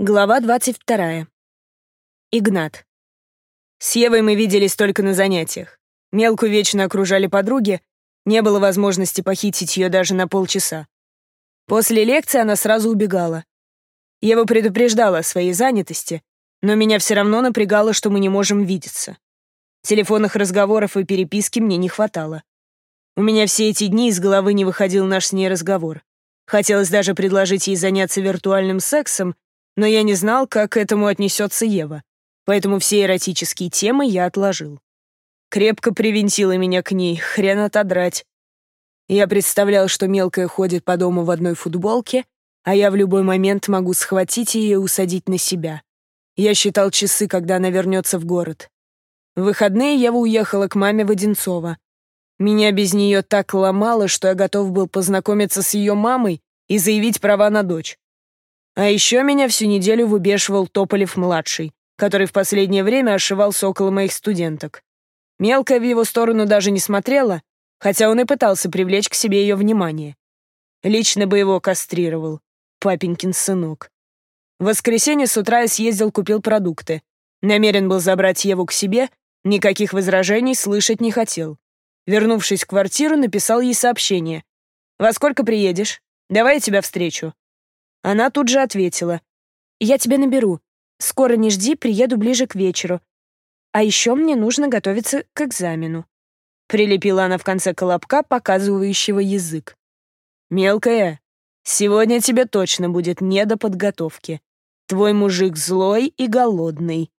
Глава 22. Игнат. С Евой мы виделись только на занятиях. Мелкую вечно окружали подруги, не было возможности похитить ее даже на полчаса. После лекции она сразу убегала. Ева предупреждала о своей занятости, но меня все равно напрягало, что мы не можем видеться. Телефонных разговоров и переписки мне не хватало. У меня все эти дни из головы не выходил наш с ней разговор. Хотелось даже предложить ей заняться виртуальным сексом, но я не знал, как к этому отнесется Ева, поэтому все эротические темы я отложил. Крепко привинтила меня к ней, хрен отодрать. Я представлял, что мелкая ходит по дому в одной футболке, а я в любой момент могу схватить ее и усадить на себя. Я считал часы, когда она вернется в город. В выходные Ева уехала к маме Воденцова. Меня без нее так ломало, что я готов был познакомиться с ее мамой и заявить права на дочь. А еще меня всю неделю выбешивал Тополев-младший, который в последнее время ошивался около моих студенток. Мелкая в его сторону даже не смотрела, хотя он и пытался привлечь к себе ее внимание. Лично бы его кастрировал, папенькин сынок. В воскресенье с утра я съездил, купил продукты. Намерен был забрать Еву к себе, никаких возражений слышать не хотел. Вернувшись в квартиру, написал ей сообщение. «Во сколько приедешь? Давай я тебя встречу». Она тут же ответила. «Я тебя наберу. Скоро не жди, приеду ближе к вечеру. А еще мне нужно готовиться к экзамену». Прилепила она в конце колобка, показывающего язык. «Мелкая, сегодня тебе точно будет не до подготовки. Твой мужик злой и голодный.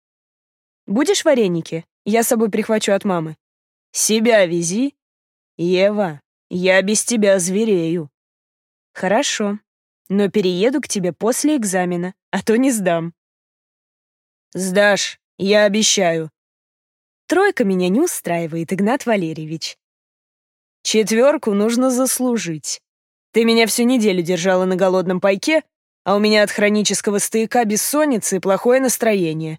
Будешь вареники? Я с собой прихвачу от мамы. Себя вези. Ева, я без тебя зверею. Хорошо но перееду к тебе после экзамена, а то не сдам». «Сдашь, я обещаю». Тройка меня не устраивает, Игнат Валерьевич. Четверку нужно заслужить. Ты меня всю неделю держала на голодном пайке, а у меня от хронического стояка бессонница и плохое настроение.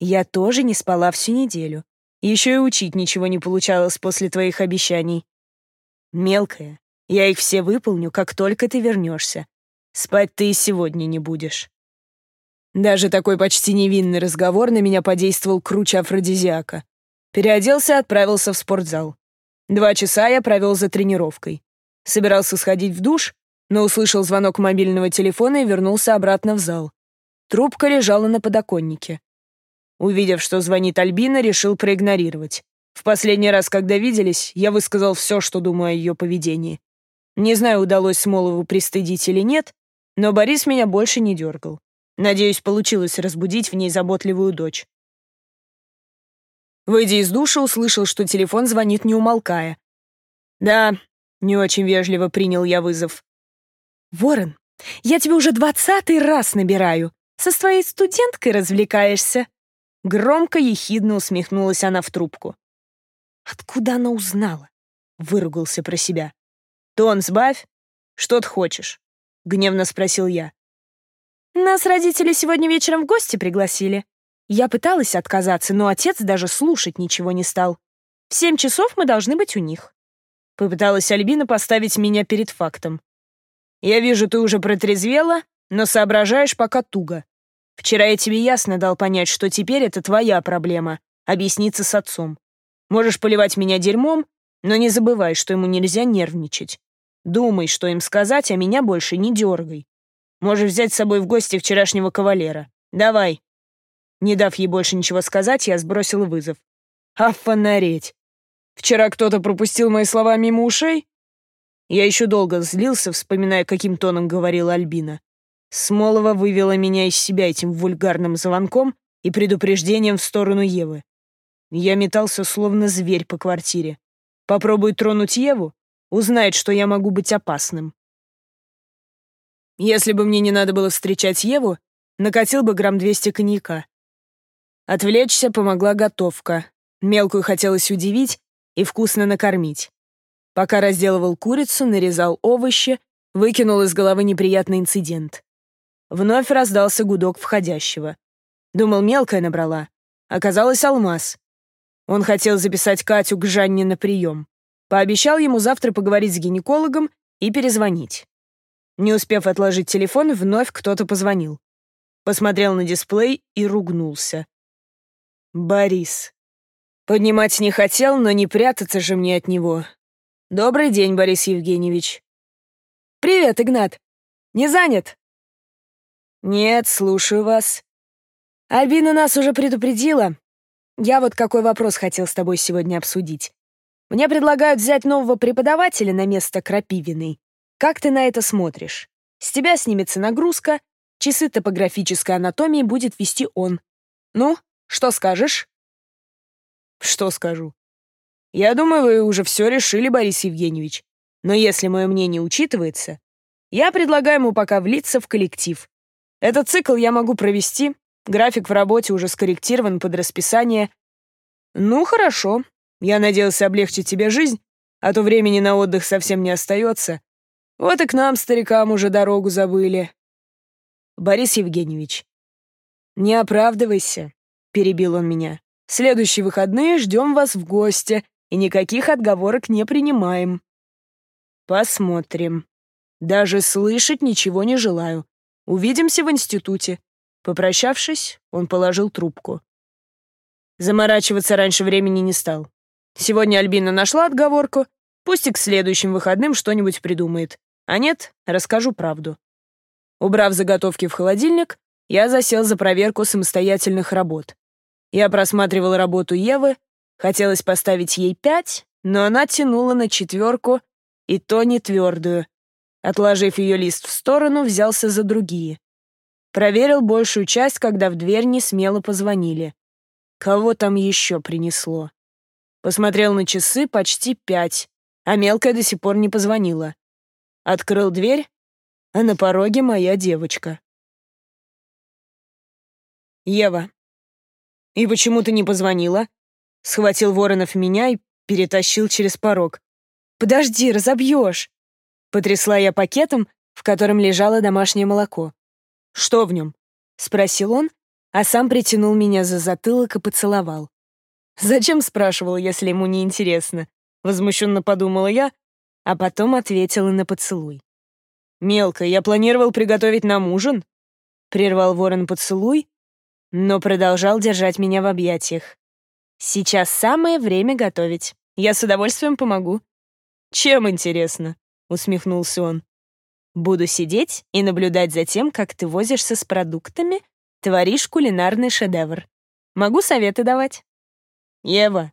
Я тоже не спала всю неделю. Еще и учить ничего не получалось после твоих обещаний. Мелкая, я их все выполню, как только ты вернешься. Спать ты и сегодня не будешь. Даже такой почти невинный разговор на меня подействовал круче афродизиака. Переоделся отправился в спортзал. Два часа я провел за тренировкой. Собирался сходить в душ, но услышал звонок мобильного телефона и вернулся обратно в зал. Трубка лежала на подоконнике. Увидев, что звонит Альбина, решил проигнорировать. В последний раз, когда виделись, я высказал все, что думаю о ее поведении. Не знаю, удалось Смолову пристыдить или нет, но Борис меня больше не дергал. Надеюсь, получилось разбудить в ней заботливую дочь. Выйдя из душа, услышал, что телефон звонит, не умолкая. «Да», — не очень вежливо принял я вызов. «Ворон, я тебе уже двадцатый раз набираю. Со своей студенткой развлекаешься?» Громко, ехидно усмехнулась она в трубку. «Откуда она узнала?» — выругался про себя. «Тон сбавь. Что ты хочешь?» — гневно спросил я. «Нас родители сегодня вечером в гости пригласили. Я пыталась отказаться, но отец даже слушать ничего не стал. В семь часов мы должны быть у них». Попыталась Альбина поставить меня перед фактом. «Я вижу, ты уже протрезвела, но соображаешь пока туго. Вчера я тебе ясно дал понять, что теперь это твоя проблема — объясниться с отцом. Можешь поливать меня дерьмом, но не забывай, что ему нельзя нервничать. Думай, что им сказать, а меня больше не дергай. Можешь взять с собой в гости вчерашнего кавалера. Давай». Не дав ей больше ничего сказать, я сбросил вызов. «А фонареть! Вчера кто-то пропустил мои слова мимо ушей?» Я еще долго злился, вспоминая, каким тоном говорила Альбина. Смолова вывела меня из себя этим вульгарным звонком и предупреждением в сторону Евы. Я метался, словно зверь по квартире. Попробуй тронуть Еву, Узнает, что я могу быть опасным. Если бы мне не надо было встречать Еву, накатил бы грамм 200 коньяка. Отвлечься помогла готовка. Мелкую хотелось удивить и вкусно накормить. Пока разделывал курицу, нарезал овощи, выкинул из головы неприятный инцидент. Вновь раздался гудок входящего. Думал, мелкая набрала. Оказалось, алмаз. Он хотел записать Катю к Жанне на прием. Пообещал ему завтра поговорить с гинекологом и перезвонить. Не успев отложить телефон, вновь кто-то позвонил. посмотрел на дисплей и ругнулся. Борис. Поднимать не хотел, но не прятаться же мне от него. Добрый день, Борис Евгеньевич. Привет, Игнат. Не занят? Нет, слушаю вас. Альбина нас уже предупредила. Я вот какой вопрос хотел с тобой сегодня обсудить. Мне предлагают взять нового преподавателя на место Крапивиной. Как ты на это смотришь? С тебя снимется нагрузка, часы топографической анатомии будет вести он. Ну, что скажешь?» «Что скажу?» «Я думаю, вы уже все решили, Борис Евгеньевич. Но если мое мнение учитывается, я предлагаю ему пока влиться в коллектив. Этот цикл я могу провести, график в работе уже скорректирован под расписание. Ну, хорошо. Я надеялся облегчить тебе жизнь, а то времени на отдых совсем не остается. Вот и к нам, старикам, уже дорогу забыли. Борис Евгеньевич, не оправдывайся перебил он меня. «Следующие выходные ждем вас в гости, и никаких отговорок не принимаем». «Посмотрим. Даже слышать ничего не желаю. Увидимся в институте». Попрощавшись, он положил трубку. Заморачиваться раньше времени не стал. Сегодня Альбина нашла отговорку, пусть и к следующим выходным что-нибудь придумает. А нет, расскажу правду. Убрав заготовки в холодильник, я засел за проверку самостоятельных работ. Я просматривал работу Евы, хотелось поставить ей пять, но она тянула на четверку, и то не твердую. Отложив ее лист в сторону, взялся за другие. Проверил большую часть, когда в дверь не смело позвонили. Кого там еще принесло? Посмотрел на часы почти пять, а мелкая до сих пор не позвонила. Открыл дверь, а на пороге моя девочка. Ева. «И почему ты не позвонила?» Схватил Воронов меня и перетащил через порог. «Подожди, разобьешь!» Потрясла я пакетом, в котором лежало домашнее молоко. «Что в нем?» — спросил он, а сам притянул меня за затылок и поцеловал. «Зачем?» — спрашивал, если ему не интересно. Возмущенно подумала я, а потом ответила на поцелуй. «Мелко, я планировал приготовить нам ужин», — прервал ворон поцелуй, но продолжал держать меня в объятиях. «Сейчас самое время готовить. Я с удовольствием помогу». «Чем интересно?» — усмехнулся он. «Буду сидеть и наблюдать за тем, как ты возишься с продуктами, творишь кулинарный шедевр. Могу советы давать?» «Ева,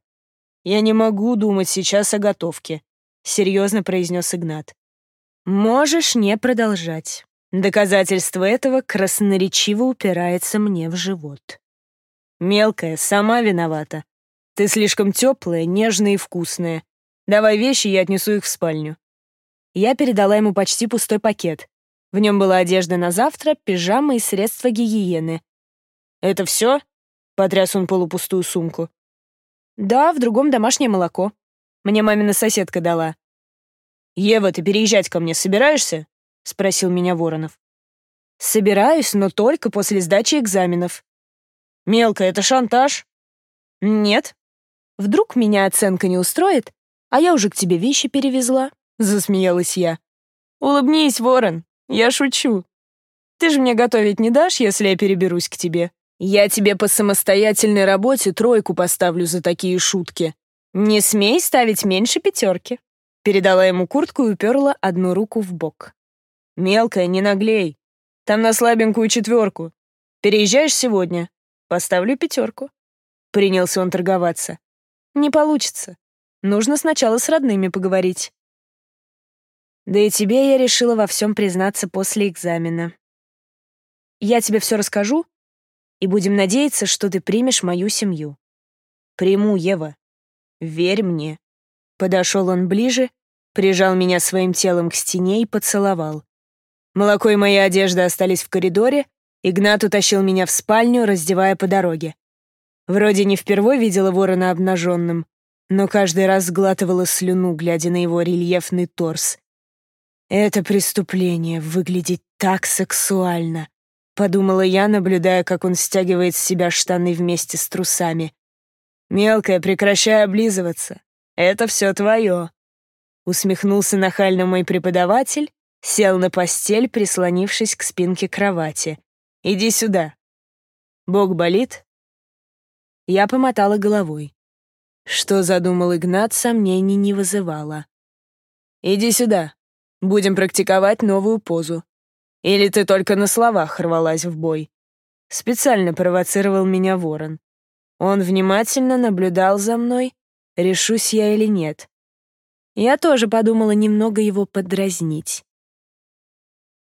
я не могу думать сейчас о готовке», — серьезно произнес Игнат. «Можешь не продолжать. Доказательство этого красноречиво упирается мне в живот. Мелкая, сама виновата. Ты слишком теплая, нежная и вкусная. Давай вещи, я отнесу их в спальню. Я передала ему почти пустой пакет. В нем была одежда на завтра, пижама и средства гигиены. «Это все?» — потряс он полупустую сумку. «Да, в другом домашнее молоко. Мне мамина соседка дала». «Ева, ты переезжать ко мне собираешься?» — спросил меня Воронов. «Собираюсь, но только после сдачи экзаменов». «Мелко, это шантаж?» «Нет. Вдруг меня оценка не устроит, а я уже к тебе вещи перевезла», — засмеялась я. «Улыбнись, Ворон, я шучу. Ты же мне готовить не дашь, если я переберусь к тебе? Я тебе по самостоятельной работе тройку поставлю за такие шутки. Не смей ставить меньше пятерки». Передала ему куртку и уперла одну руку в бок. «Мелкая, не наглей. Там на слабенькую четверку. Переезжаешь сегодня? Поставлю пятерку». Принялся он торговаться. «Не получится. Нужно сначала с родными поговорить». Да и тебе я решила во всем признаться после экзамена. Я тебе все расскажу, и будем надеяться, что ты примешь мою семью. Приму, Ева. Верь мне. Подошел он ближе, прижал меня своим телом к стене и поцеловал. Молоко и моя одежда остались в коридоре, Игнат утащил меня в спальню, раздевая по дороге. Вроде не впервой видела ворона обнаженным, но каждый раз сглатывала слюну, глядя на его рельефный торс. «Это преступление выглядит так сексуально», — подумала я, наблюдая, как он стягивает с себя штаны вместе с трусами. «Мелкая, прекращай облизываться. Это все твое», — усмехнулся нахально мой преподаватель, Сел на постель, прислонившись к спинке кровати. Иди сюда. Бог болит?» Я помотала головой. Что задумал Игнат, сомнений не вызывало. «Иди сюда. Будем практиковать новую позу. Или ты только на словах рвалась в бой?» Специально провоцировал меня ворон. Он внимательно наблюдал за мной, решусь я или нет. Я тоже подумала немного его подразнить.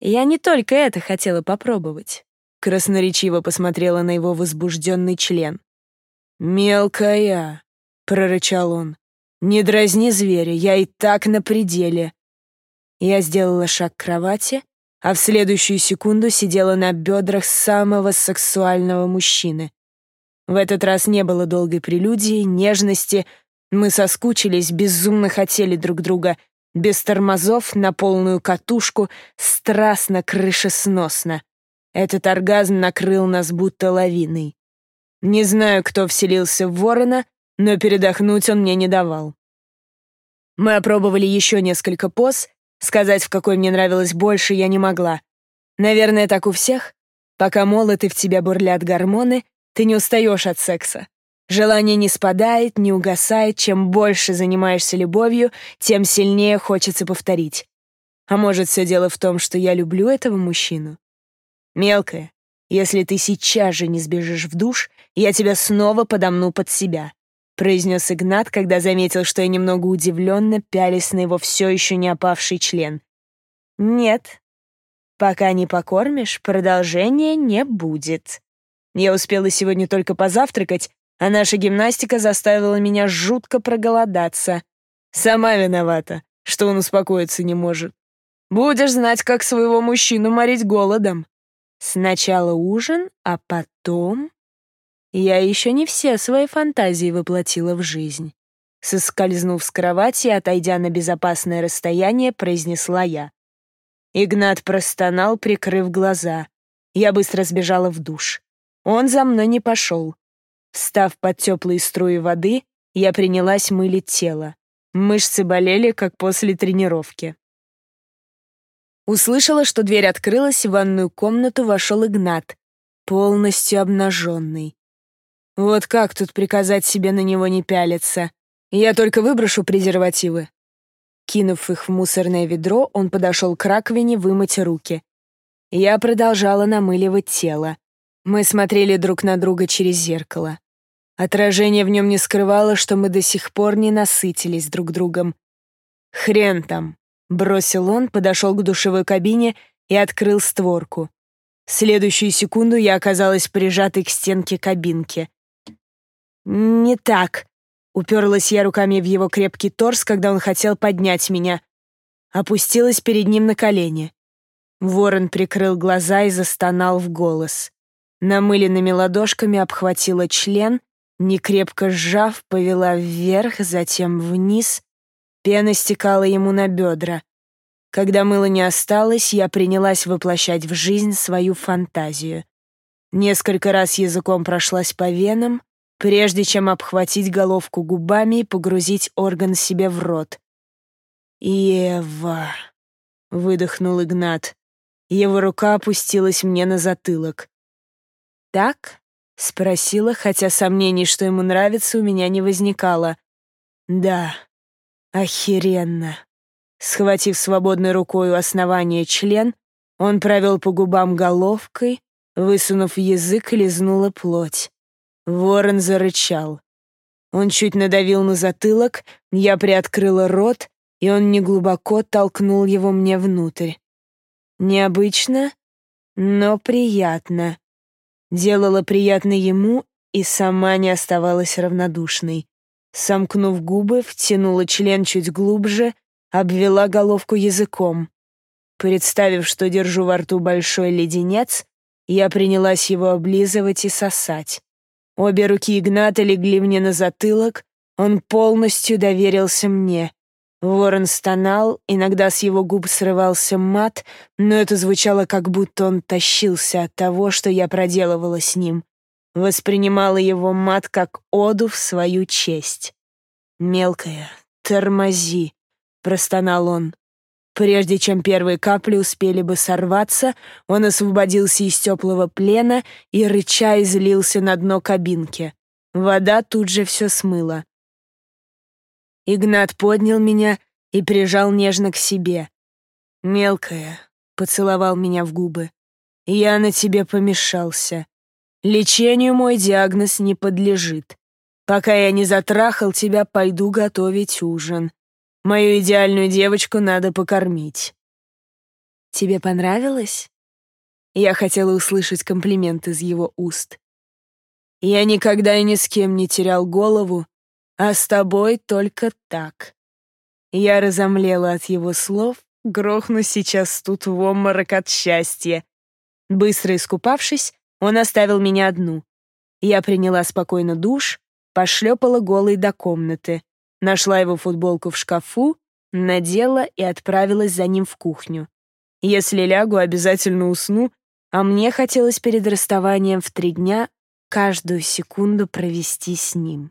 Я не только это хотела попробовать. Красноречиво посмотрела на его возбужденный член. «Мелкая!» — прорычал он. «Не дразни зверя, я и так на пределе». Я сделала шаг к кровати, а в следующую секунду сидела на бедрах самого сексуального мужчины. В этот раз не было долгой прелюдии, нежности. Мы соскучились, безумно хотели друг друга. Без тормозов, на полную катушку, страстно, крышесносно. Этот оргазм накрыл нас будто лавиной. Не знаю, кто вселился в ворона, но передохнуть он мне не давал. Мы опробовали еще несколько поз, Сказать, в какой мне нравилось больше, я не могла. Наверное, так у всех. Пока молод и в тебя бурлят гормоны, ты не устаешь от секса. Желание не спадает, не угасает. Чем больше занимаешься любовью, тем сильнее хочется повторить. А может, все дело в том, что я люблю этого мужчину? Мелкая, если ты сейчас же не сбежишь в душ, я тебя снова подомну под себя. — произнес Игнат, когда заметил, что я немного удивленно пялись на его все еще не опавший член. «Нет, пока не покормишь, продолжения не будет. Я успела сегодня только позавтракать, а наша гимнастика заставила меня жутко проголодаться. Сама виновата, что он успокоиться не может. Будешь знать, как своего мужчину морить голодом. Сначала ужин, а потом я еще не все свои фантазии воплотила в жизнь. Соскользнув с кровати отойдя на безопасное расстояние, произнесла я. Игнат простонал, прикрыв глаза. Я быстро сбежала в душ. Он за мной не пошел. Встав под теплые струи воды, я принялась мылить тело. Мышцы болели, как после тренировки. Услышала, что дверь открылась, в ванную комнату вошел Игнат, полностью обнаженный. Вот как тут приказать себе на него не пялиться? Я только выброшу презервативы. Кинув их в мусорное ведро, он подошел к раковине вымыть руки. Я продолжала намыливать тело. Мы смотрели друг на друга через зеркало. Отражение в нем не скрывало, что мы до сих пор не насытились друг другом. «Хрен там!» — бросил он, подошел к душевой кабине и открыл створку. В следующую секунду я оказалась прижатой к стенке кабинки. «Не так», — уперлась я руками в его крепкий торс, когда он хотел поднять меня. Опустилась перед ним на колени. Ворон прикрыл глаза и застонал в голос. Намыленными ладошками обхватила член, некрепко сжав, повела вверх, затем вниз. Пена стекала ему на бедра. Когда мыла не осталось, я принялась воплощать в жизнь свою фантазию. Несколько раз языком прошлась по венам, прежде чем обхватить головку губами и погрузить орган себе в рот. «Ева!» — выдохнул Игнат. Его рука опустилась мне на затылок. «Так?» — спросила, хотя сомнений, что ему нравится, у меня не возникало. «Да, охеренно!» Схватив свободной рукой у основания член, он провел по губам головкой, высунув язык, лизнула плоть. Ворон зарычал. Он чуть надавил на затылок, я приоткрыла рот, и он неглубоко толкнул его мне внутрь. Необычно, но приятно. Делала приятно ему и сама не оставалась равнодушной. Сомкнув губы, втянула член чуть глубже, обвела головку языком. Представив, что держу во рту большой леденец, я принялась его облизывать и сосать. Обе руки Игната легли мне на затылок, он полностью доверился мне. Ворон стонал, иногда с его губ срывался мат, но это звучало, как будто он тащился от того, что я проделывала с ним. Воспринимала его мат как оду в свою честь. «Мелкая, тормози», — простонал он. Прежде чем первые капли успели бы сорваться, он освободился из теплого плена и, рыча, излился на дно кабинки. Вода тут же все смыла. Игнат поднял меня и прижал нежно к себе. «Мелкая», — поцеловал меня в губы, — «я на тебе помешался. Лечению мой диагноз не подлежит. Пока я не затрахал тебя, пойду готовить ужин. Мою идеальную девочку надо покормить». «Тебе понравилось?» Я хотела услышать комплимент из его уст. «Я никогда и ни с кем не терял голову, а с тобой только так». Я разомлела от его слов, грохну сейчас тут в обморок от счастья. Быстро искупавшись, он оставил меня одну. Я приняла спокойно душ, пошлепала голой до комнаты. Нашла его футболку в шкафу, надела и отправилась за ним в кухню. Если лягу, обязательно усну, а мне хотелось перед расставанием в три дня каждую секунду провести с ним.